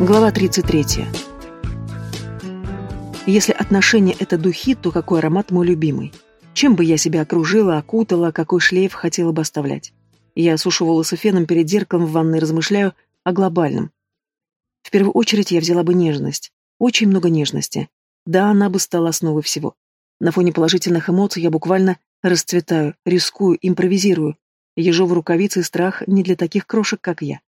Глава 33. Если отношения — это духи, то какой аромат мой любимый? Чем бы я себя окружила, окутала, какой шлейф хотела бы оставлять? Я сушу волосы феном перед зеркалом в ванной, размышляю о глобальном. В первую очередь я взяла бы нежность. Очень много нежности. Да, она бы стала основой всего. На фоне положительных эмоций я буквально расцветаю, рискую, импровизирую. Ежовы рукавицы и страх не для таких крошек, как я.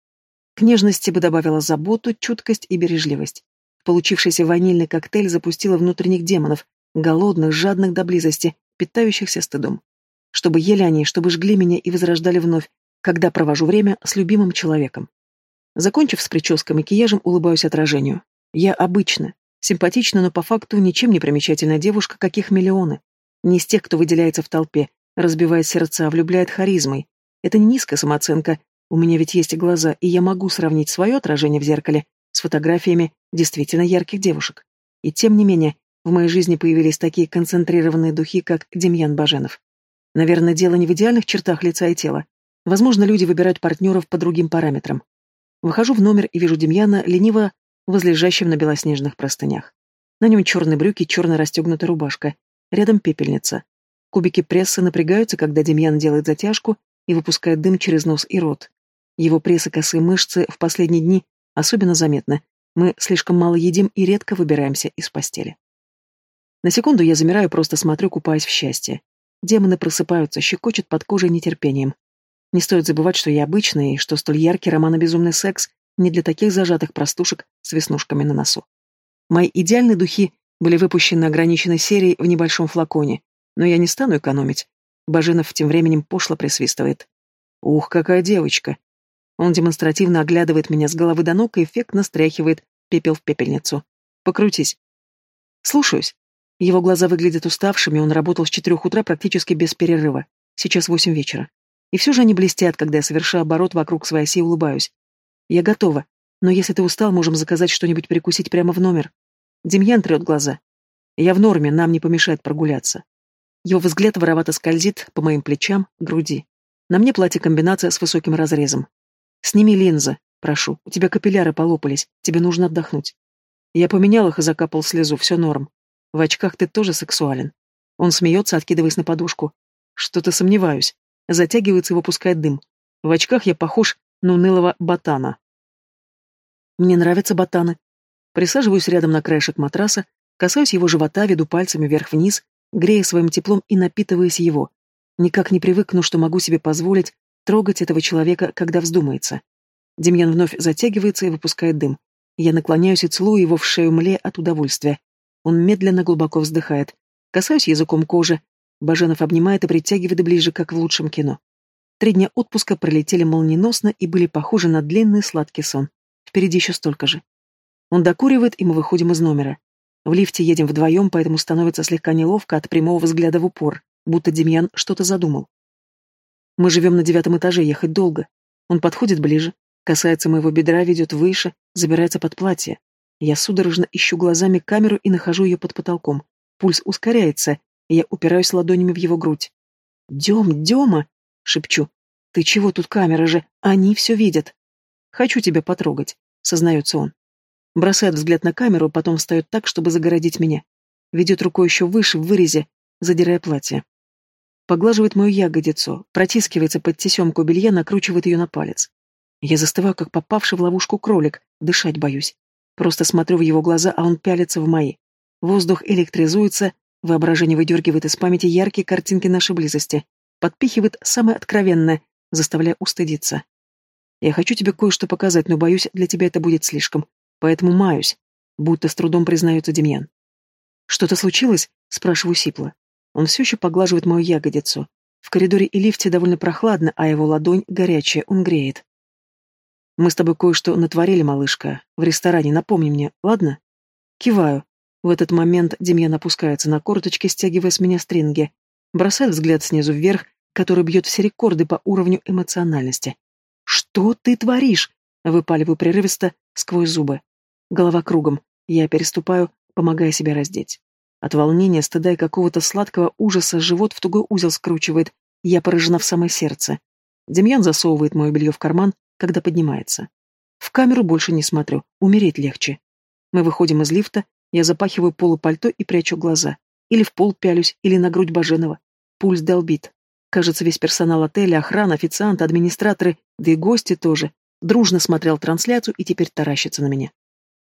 К нежности бы добавила заботу, чуткость и бережливость. Получившийся ванильный коктейль запустила внутренних демонов, голодных, жадных до близости, питающихся стыдом. Чтобы ели они, чтобы жгли меня и возрождали вновь, когда провожу время с любимым человеком. Закончив с прической макияжем, улыбаюсь отражению. Я обычно, симпатична, но по факту ничем не примечательная девушка, каких миллионы. Не из тех, кто выделяется в толпе, разбивает сердца, влюбляет харизмой. Это не низкая самооценка, у меня ведь есть глаза, и я могу сравнить свое отражение в зеркале с фотографиями действительно ярких девушек. И тем не менее, в моей жизни появились такие концентрированные духи, как Демьян Баженов. Наверное, дело не в идеальных чертах лица и тела. Возможно, люди выбирают партнеров по другим параметрам. Выхожу в номер и вижу Демьяна, лениво возлежащим на белоснежных простынях. На нем черные брюки, черная расстегнутая рубашка. Рядом пепельница. Кубики пресса напрягаются, когда Демьян делает затяжку и выпускает дым через нос и рот. Его пресс и мышцы в последние дни особенно заметны. Мы слишком мало едим и редко выбираемся из постели. На секунду я замираю, просто смотрю, купаясь в счастье. Демоны просыпаются, щекочут под кожей нетерпением. Не стоит забывать, что я обычный, и что столь яркий роман безумный секс не для таких зажатых простушек с веснушками на носу. Мои идеальные духи были выпущены ограниченной серией в небольшом флаконе, но я не стану экономить. Баженов тем временем пошло присвистывает. «Ух, какая девочка! Он демонстративно оглядывает меня с головы до ног и эффектно стряхивает пепел в пепельницу. «Покрутись». «Слушаюсь». Его глаза выглядят уставшими, он работал с четырех утра практически без перерыва. Сейчас восемь вечера. И все же они блестят, когда я совершаю оборот вокруг своей оси и улыбаюсь. Я готова, но если ты устал, можем заказать что-нибудь перекусить прямо в номер. Демьян трет глаза. Я в норме, нам не помешает прогуляться. Его взгляд воровато скользит по моим плечам, груди. На мне платье-комбинация с высоким разрезом. Сними линзы, прошу. У тебя капилляры полопались. Тебе нужно отдохнуть. Я поменял их и закапал слезу. Все норм. В очках ты тоже сексуален. Он смеется, откидываясь на подушку. Что-то сомневаюсь. Затягивается и выпускает дым. В очках я похож на унылого ботана. Мне нравятся ботаны. Присаживаюсь рядом на краешек матраса, касаюсь его живота, веду пальцами вверх-вниз, грея своим теплом и напитываясь его. Никак не привыкну, что могу себе позволить трогать этого человека, когда вздумается. Демьян вновь затягивается и выпускает дым. Я наклоняюсь и целую его в шею мле от удовольствия. Он медленно глубоко вздыхает. Касаюсь языком кожи. Баженов обнимает и притягивает ближе, как в лучшем кино. Три дня отпуска пролетели молниеносно и были похожи на длинный сладкий сон. Впереди еще столько же. Он докуривает, и мы выходим из номера. В лифте едем вдвоем, поэтому становится слегка неловко от прямого взгляда в упор, будто Демьян что-то задумал. Мы живем на девятом этаже, ехать долго. Он подходит ближе, касается моего бедра, ведет выше, забирается под платье. Я судорожно ищу глазами камеру и нахожу ее под потолком. Пульс ускоряется, и я упираюсь ладонями в его грудь. «Дем, Дема!» — шепчу. «Ты чего тут камера же? Они все видят!» «Хочу тебя потрогать», — сознается он. Бросает взгляд на камеру, потом встает так, чтобы загородить меня. Ведет рукой еще выше, в вырезе, задирая платье. Поглаживает мою ягодицу, протискивается под тесемку белья, накручивает ее на палец. Я застываю, как попавший в ловушку кролик, дышать боюсь. Просто смотрю в его глаза, а он пялится в мои. Воздух электризуется, воображение выдергивает из памяти яркие картинки нашей близости, подпихивает самое откровенное, заставляя устыдиться. Я хочу тебе кое-что показать, но боюсь, для тебя это будет слишком, поэтому маюсь, будто с трудом признается Демьян. «Что-то случилось?» — спрашиваю сипло. Он все еще поглаживает мою ягодицу. В коридоре и лифте довольно прохладно, а его ладонь горячая, он греет. Мы с тобой кое-что натворили, малышка. В ресторане, напомни мне, ладно? Киваю. В этот момент Демьян опускается на корточки, стягивая с меня стринги. Бросает взгляд снизу вверх, который бьет все рекорды по уровню эмоциональности. «Что ты творишь?» — выпаливаю прерывисто сквозь зубы. Голова кругом. Я переступаю, помогая себя раздеть. От волнения, стыда и какого-то сладкого ужаса живот в тугой узел скручивает. Я поражена в самое сердце. Демьян засовывает мое белье в карман, когда поднимается. В камеру больше не смотрю, умереть легче. Мы выходим из лифта, я запахиваю полупальто и прячу глаза. Или в пол пялюсь, или на грудь Баженова. Пульс долбит. Кажется, весь персонал отеля, охрана, официанты, администраторы, да и гости тоже, дружно смотрел трансляцию и теперь таращится на меня.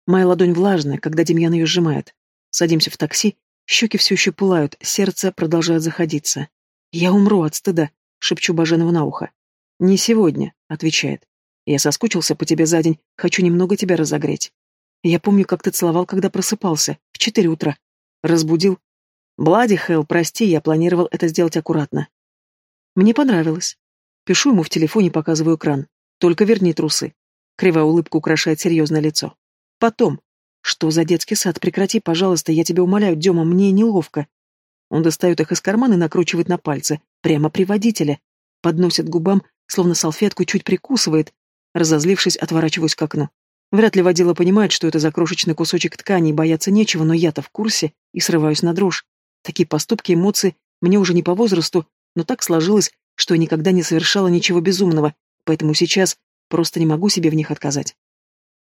Моя ладонь влажная, когда Демьян ее сжимает. Садимся в такси, щеки все еще пылают, сердце продолжает заходиться. «Я умру от стыда», — шепчу Баженову на ухо. «Не сегодня», — отвечает. «Я соскучился по тебе за день, хочу немного тебя разогреть. Я помню, как ты целовал, когда просыпался, в четыре утра. Разбудил. Блади, Хелл, прости, я планировал это сделать аккуратно. Мне понравилось. Пишу ему в телефоне, показываю экран. Только верни трусы. Кривая улыбка украшает серьезное лицо. Потом. Что за детский сад? Прекрати, пожалуйста, я тебя умоляю, Дема, мне неловко. Он достает их из кармана и накручивает на пальцы. Прямо при водителе. Подносит губам, словно салфетку, чуть прикусывает. Разозлившись, отворачиваюсь к окну. Вряд ли водила понимает, что это за крошечный кусочек ткани и бояться нечего, но я-то в курсе и срываюсь на дрожь. Такие поступки, эмоции мне уже не по возрасту, но так сложилось, что я никогда не совершала ничего безумного, поэтому сейчас просто не могу себе в них отказать.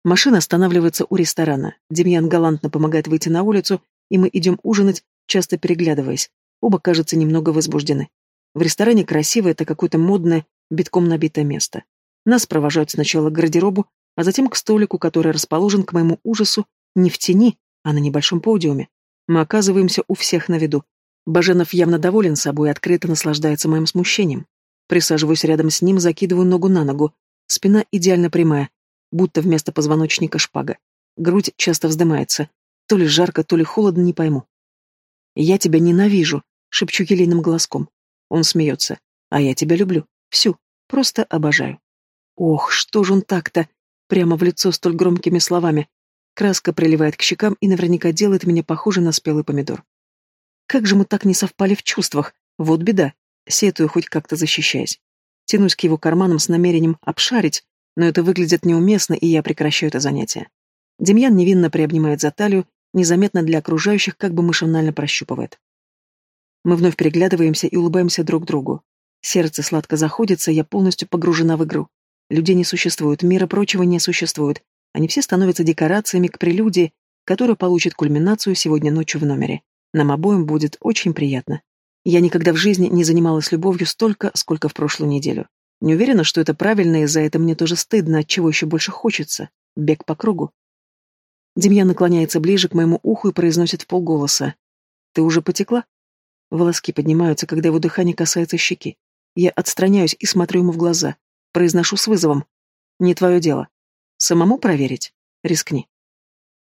Машина останавливается у ресторана. Демьян галантно помогает выйти на улицу, и мы идем ужинать, часто переглядываясь. Оба, кажется, немного возбуждены. В ресторане красиво, это какое-то модное, битком набитое место. Нас провожают сначала к гардеробу, а затем к столику, который расположен, к моему ужасу, не в тени, а на небольшом подиуме. Мы оказываемся у всех на виду, Баженов явно доволен собой и открыто наслаждается моим смущением. Присаживаюсь рядом с ним, закидываю ногу на ногу. Спина идеально прямая, будто вместо позвоночника шпага. Грудь часто вздымается. То ли жарко, то ли холодно, не пойму. «Я тебя ненавижу», — шепчу елейным голоском. Он смеется. «А я тебя люблю. Всю. Просто обожаю». Ох, что же он так-то? Прямо в лицо столь громкими словами. Краска приливает к щекам и наверняка делает меня похожей на спелый помидор. Как же мы так не совпали в чувствах? Вот беда. Сетую, хоть как-то защищаясь. Тянусь к его карманам с намерением обшарить, но это выглядит неуместно, и я прекращаю это занятие. Демьян невинно приобнимает за талию, незаметно для окружающих, как бы машинально прощупывает. Мы вновь переглядываемся и улыбаемся друг другу. Сердце сладко заходится, я полностью погружена в игру. Людей не существует, мира прочего не существует. Они все становятся декорациями к прелюдии, которая получит кульминацию сегодня ночью в номере. Нам обоим будет очень приятно. Я никогда в жизни не занималась любовью столько, сколько в прошлую неделю. Не уверена, что это правильно, и за это мне тоже стыдно, от чего еще больше хочется. Бег по кругу. Демьян наклоняется ближе к моему уху и произносит в полголоса. «Ты уже потекла?» Волоски поднимаются, когда его дыхание касается щеки. Я отстраняюсь и смотрю ему в глаза. Произношу с вызовом. «Не твое дело. Самому проверить? Рискни».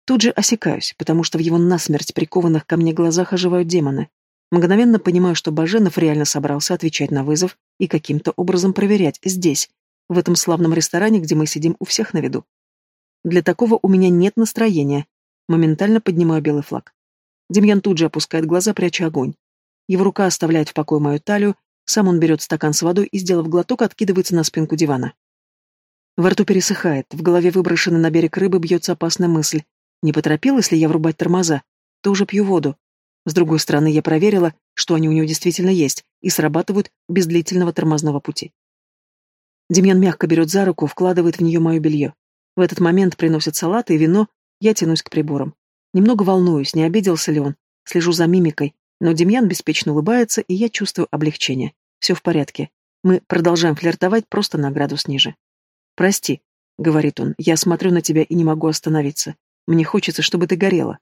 Тут же осекаюсь, потому что в его насмерть прикованных ко мне глазах оживают демоны. Мгновенно понимаю, что Баженов реально собрался отвечать на вызов и каким-то образом проверять здесь, в этом славном ресторане, где мы сидим у всех на виду. Для такого у меня нет настроения. Моментально поднимаю белый флаг. Демьян тут же опускает глаза, пряча огонь. Его рука оставляет в покое мою талию, сам он берет стакан с водой и, сделав глоток, откидывается на спинку дивана. Во рту пересыхает, в голове выброшенной на берег рыбы бьется опасная мысль. Не поторопилась ли я врубать тормоза? Тоже пью воду. С другой стороны, я проверила, что они у него действительно есть, и срабатывают без длительного тормозного пути. Демьян мягко берет за руку, вкладывает в нее мое белье. В этот момент приносят салат и вино, я тянусь к приборам. Немного волнуюсь, не обиделся ли он. Слежу за мимикой, но Демьян беспечно улыбается, и я чувствую облегчение. Все в порядке. Мы продолжаем флиртовать просто на градус ниже. «Прости», — говорит он, — «я смотрю на тебя и не могу остановиться. Мне хочется, чтобы ты горела.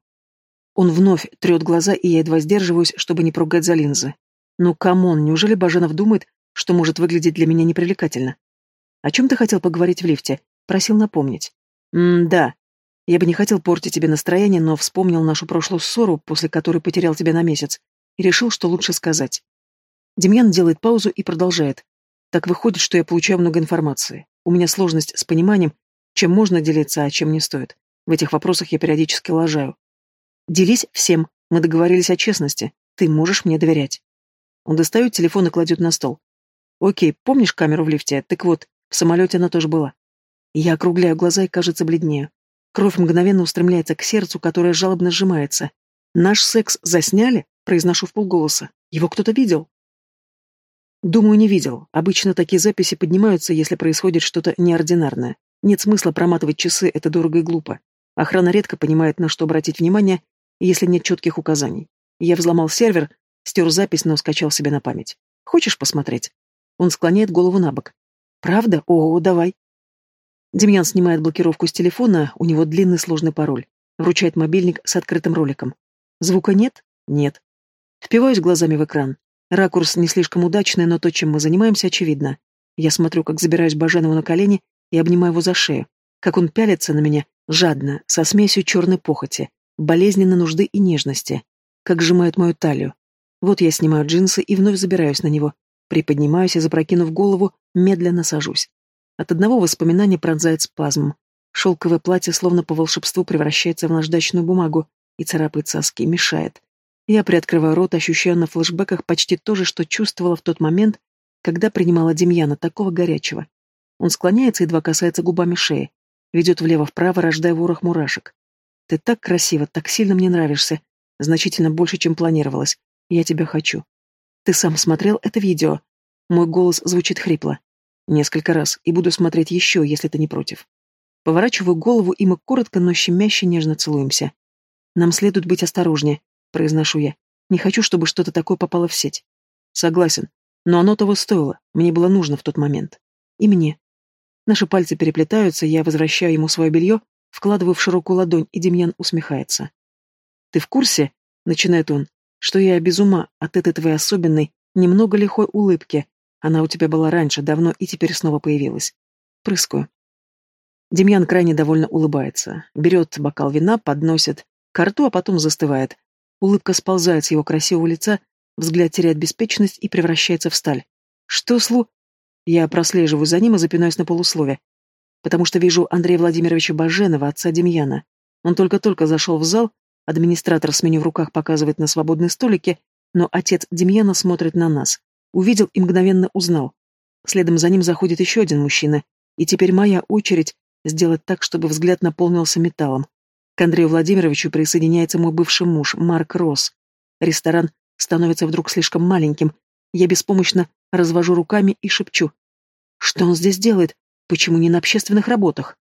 Он вновь трет глаза, и я едва сдерживаюсь, чтобы не поругать за линзы. Ну, come on, неужели Баженов думает, что может выглядеть для меня непривлекательно? О чем ты хотел поговорить в лифте? Просил напомнить. М-да. Я бы не хотел портить тебе настроение, но вспомнил нашу прошлую ссору, после которой потерял тебя на месяц, и решил, что лучше сказать. Демьян делает паузу и продолжает. Так выходит, что я получаю много информации. У меня сложность с пониманием, чем можно делиться, а чем не стоит. В этих вопросах я периодически лажаю. Делись всем. Мы договорились о честности. Ты можешь мне доверять. Он достает телефон и кладет на стол. Окей, помнишь камеру в лифте? Так вот, в самолете она тоже была. Я округляю глаза и, кажется, бледнею. Кровь мгновенно устремляется к сердцу, которое жалобно сжимается. «Наш секс засняли?» — произношу в полголоса. «Его кто-то видел?» Думаю, не видел. Обычно такие записи поднимаются, если происходит что-то неординарное. Нет смысла проматывать часы, это дорого и глупо. Охрана редко понимает, на что обратить внимание, если нет четких указаний. Я взломал сервер, стер запись, но скачал себе на память. Хочешь посмотреть? Он склоняет голову на бок. Правда? О, давай. Демьян снимает блокировку с телефона, у него длинный сложный пароль. Вручает мобильник с открытым роликом. Звука нет? Нет. Впиваюсь глазами в экран. Ракурс не слишком удачный, но то, чем мы занимаемся, очевидно. Я смотрю, как забираюсь Баженову на колени и обнимаю его за шею. Как он пялится на меня, жадно, со смесью черной похоти, болезненной нужды и нежности. Как сжимает мою талию. Вот я снимаю джинсы и вновь забираюсь на него. Приподнимаюсь и, запрокинув голову, медленно сажусь. От одного воспоминания пронзает спазм. Шелковое платье словно по волшебству превращается в наждачную бумагу и царапает соски, мешает. Я приоткрываю рот, ощущая на флешбеках почти то же, что чувствовала в тот момент, когда принимала Демьяна, такого горячего. Он склоняется, едва касается губами шеи, ведет влево-вправо, рождая ворох мурашек. Ты так красиво, так сильно мне нравишься, значительно больше, чем планировалось. Я тебя хочу. Ты сам смотрел это видео? Мой голос звучит хрипло. Несколько раз, и буду смотреть еще, если ты не против. Поворачиваю голову, и мы коротко, но щемяще нежно целуемся. Нам следует быть осторожнее, произношу я. Не хочу, чтобы что-то такое попало в сеть. Согласен. Но оно того стоило. Мне было нужно в тот момент. И мне. Наши пальцы переплетаются, я возвращаю ему свое белье, вкладываю в широкую ладонь, и Демьян усмехается. «Ты в курсе?» — начинает он. «Что я без ума от этой твоей особенной, немного лихой улыбки, она у тебя была раньше, давно, и теперь снова появилась. Прыскаю. Демьян крайне довольно улыбается. Берет бокал вина, подносит к рту, а потом застывает. Улыбка сползает с его красивого лица, взгляд теряет беспечность и превращается в сталь. Что слу... Я прослеживаю за ним и запинаюсь на полуслове. Потому что вижу Андрея Владимировича Баженова, отца Демьяна. Он только-только зашел в зал, администратор с меню в руках показывает на свободной столике, но отец Демьяна смотрит на нас. Увидел и мгновенно узнал. Следом за ним заходит еще один мужчина, и теперь моя очередь сделать так, чтобы взгляд наполнился металлом. К Андрею Владимировичу присоединяется мой бывший муж, Марк Росс. Ресторан становится вдруг слишком маленьким. Я беспомощно развожу руками и шепчу. Что он здесь делает? Почему не на общественных работах?